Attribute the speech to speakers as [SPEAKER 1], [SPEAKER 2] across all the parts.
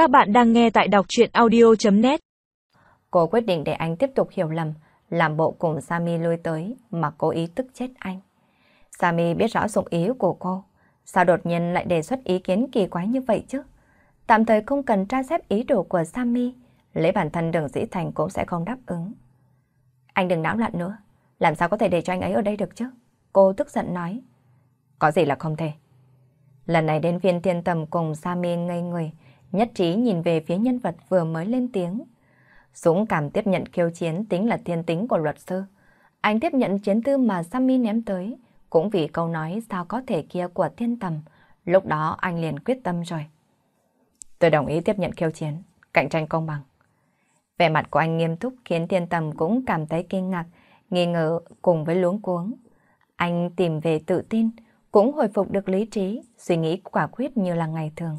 [SPEAKER 1] Các bạn đang nghe tại đọc chuyện audio.net
[SPEAKER 2] Cô quyết định để anh tiếp tục hiểu lầm, làm bộ cùng Sami lui tới mà cố ý tức chết anh. Sami biết rõ dụng ý của cô, sao đột nhiên lại đề xuất ý kiến kỳ quái như vậy chứ? Tạm thời không cần tra xếp ý đồ của Sami, lấy bản thân đường dĩ thành cũng sẽ không đáp ứng. Anh đừng náo loạn nữa, làm sao có thể để cho anh ấy ở đây được chứ? Cô tức giận nói. Có gì là không thể. Lần này đến viên thiên tầm cùng Sami ngây người, nhất trí nhìn về phía nhân vật vừa mới lên tiếng. Dũng cảm tiếp nhận khiêu chiến tính là thiên tính của luật sư. Anh tiếp nhận chiến tư mà Sammy ném tới, cũng vì câu nói sao có thể kia của thiên tầm. Lúc đó anh liền quyết tâm rồi. Tôi đồng ý tiếp nhận khiêu chiến, cạnh tranh công bằng. Vẻ mặt của anh nghiêm túc khiến thiên tầm cũng cảm thấy kinh ngạc, nghi ngờ cùng với luống cuống. Anh tìm về tự tin, cũng hồi phục được lý trí, suy nghĩ quả quyết như là ngày thường.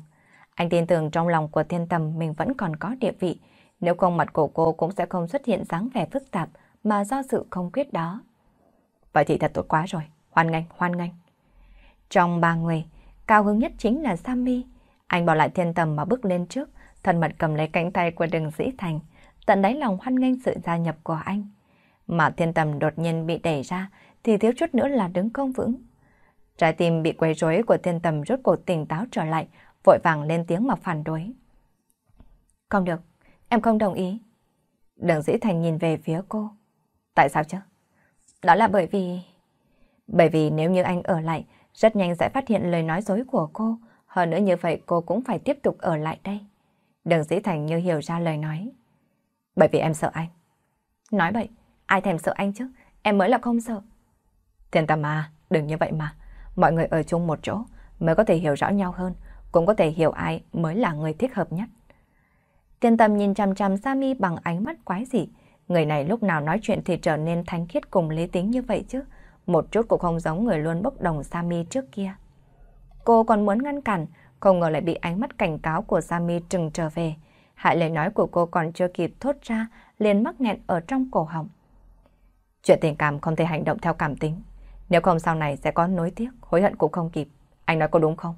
[SPEAKER 2] Anh tin tưởng trong lòng của thiên tầm mình vẫn còn có địa vị, nếu không mặt của cô cũng sẽ không xuất hiện dáng vẻ phức tạp mà do sự không quyết đó. Vậy thì thật tốt quá rồi, hoan nghênh, hoan nghênh. Trong ba người, cao hứng nhất chính là Sammy. Anh bỏ lại thiên tầm mà bước lên trước, thân mật cầm lấy cánh tay của đường dĩ thành, tận đáy lòng hoan nghênh sự gia nhập của anh. Mà thiên tầm đột nhiên bị đẩy ra, thì thiếu chút nữa là đứng không vững. Trái tim bị quấy rối của thiên tầm rốt cuộc tỉnh táo trở lại, vội vàng lên tiếng mà phản đối. Không được, em không đồng ý. Đường dĩ thành nhìn về phía cô. Tại sao chứ? Đó là bởi vì... Bởi vì nếu như anh ở lại, rất nhanh sẽ phát hiện lời nói dối của cô. Hơn nữa như vậy cô cũng phải tiếp tục ở lại đây. Đường dĩ thành như hiểu ra lời nói. Bởi vì em sợ anh. Nói vậy, ai thèm sợ anh chứ? Em mới là không sợ. Thiên tâm à, đừng như vậy mà. Mọi người ở chung một chỗ mới có thể hiểu rõ nhau hơn, cũng có thể hiểu ai mới là người thích hợp nhất. Tiên tâm nhìn chằm chằm Sami bằng ánh mắt quái dị. Người này lúc nào nói chuyện thì trở nên thanh khiết cùng lý tính như vậy chứ. Một chút cũng không giống người luôn bốc đồng Sami trước kia. Cô còn muốn ngăn cản, không ngờ lại bị ánh mắt cảnh cáo của Sami trừng trở về. Hại lời nói của cô còn chưa kịp thốt ra, liền mắc nghẹn ở trong cổ họng. Chuyện tình cảm không thể hành động theo cảm tính. Nếu không sau này sẽ có nối tiếc, hối hận cũng không kịp. Anh nói có đúng không?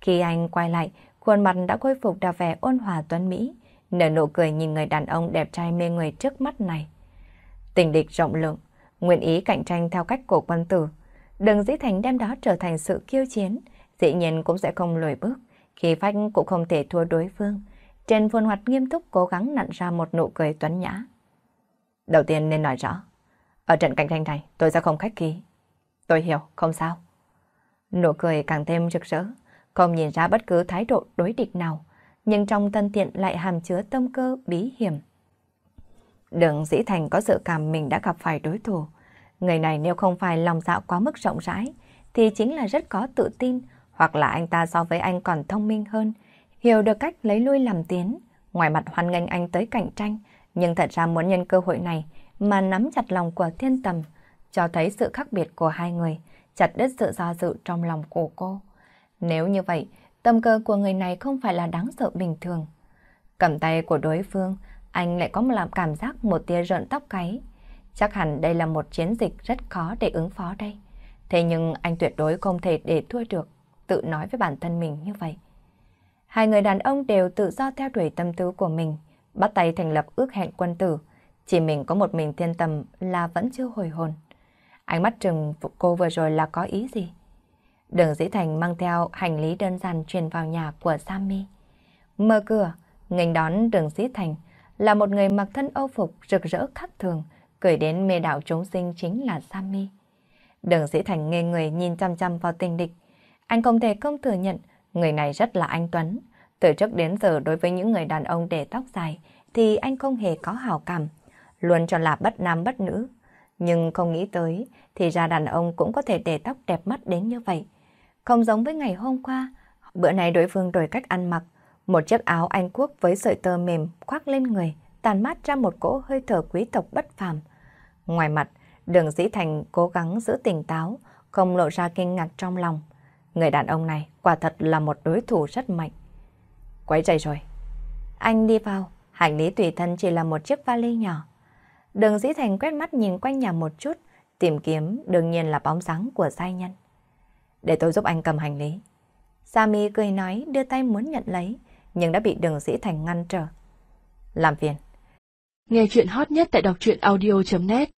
[SPEAKER 2] Khi anh quay lại, khuôn mặt đã khôi phục đà vẻ ôn hòa tuấn Mỹ, nở nụ cười nhìn người đàn ông đẹp trai mê người trước mắt này. Tình địch rộng lượng, nguyện ý cạnh tranh theo cách của quân tử. Đừng dĩ thành đem đó trở thành sự kiêu chiến, dĩ nhiên cũng sẽ không lùi bước, khi phách cũng không thể thua đối phương. Trên khuôn mặt nghiêm túc cố gắng nặn ra một nụ cười tuấn nhã. Đầu tiên nên nói rõ, ở trận cạnh tranh này tôi sẽ không khách khí. Tôi hiểu, không sao. Nụ cười càng thêm rực rỡ, không nhìn ra bất cứ thái độ đối địch nào, nhưng trong thân thiện lại hàm chứa tâm cơ bí hiểm. Đường Dĩ Thành có sự cảm mình đã gặp phải đối thủ. Người này nếu không phải lòng dạ quá mức rộng rãi, thì chính là rất có tự tin, hoặc là anh ta so với anh còn thông minh hơn, hiểu được cách lấy lui làm tiến. Ngoài mặt hoan nghênh anh tới cạnh tranh, nhưng thật ra muốn nhân cơ hội này mà nắm chặt lòng của thiên tầm, cho thấy sự khác biệt của hai người, chặt đứt sự do dự trong lòng của cô. Nếu như vậy, tâm cơ của người này không phải là đáng sợ bình thường. Cầm tay của đối phương, anh lại có một làm cảm giác một tia rợn tóc gáy. Chắc hẳn đây là một chiến dịch rất khó để ứng phó đây. Thế nhưng anh tuyệt đối không thể để thua được, tự nói với bản thân mình như vậy. Hai người đàn ông đều tự do theo đuổi tâm tư của mình, bắt tay thành lập ước hẹn quân tử. Chỉ mình có một mình thiên tầm là vẫn chưa hồi hồn. Ánh mắt trừng cô vừa rồi là có ý gì? Đường Dĩ Thành mang theo hành lý đơn giản truyền vào nhà của Sammy. Mở cửa, nghênh đón Đường Dĩ Thành là một người mặc thân âu phục rực rỡ khác thường, cười đến mê đảo chúng sinh chính là Sammy. Đường Dĩ Thành ngây người nhìn chăm chăm vào tình địch. Anh không thể không thừa nhận người này rất là anh Tuấn. Từ trước đến giờ đối với những người đàn ông để tóc dài thì anh không hề có hào cảm, luôn cho là bất nam bất nữ. Nhưng không nghĩ tới thì ra đàn ông cũng có thể để tóc đẹp mắt đến như vậy. Không giống với ngày hôm qua, bữa nay đối phương đổi cách ăn mặc. Một chiếc áo Anh Quốc với sợi tơ mềm khoác lên người, tàn mát ra một cỗ hơi thở quý tộc bất phàm. Ngoài mặt, đường dĩ thành cố gắng giữ tỉnh táo, không lộ ra kinh ngạc trong lòng. Người đàn ông này quả thật là một đối thủ rất mạnh. Quấy rầy rồi. Anh đi vào, hành lý tùy thân chỉ là một chiếc vali nhỏ. Đường dĩ thành quét mắt nhìn quanh nhà một chút, tìm kiếm đương nhiên là bóng dáng của giai nhân. Để tôi giúp anh cầm hành lý. Sami cười nói đưa tay muốn nhận lấy, nhưng đã bị đường sĩ thành ngăn trở. Làm phiền.
[SPEAKER 1] Nghe chuyện hot nhất tại đọc truyện audio.net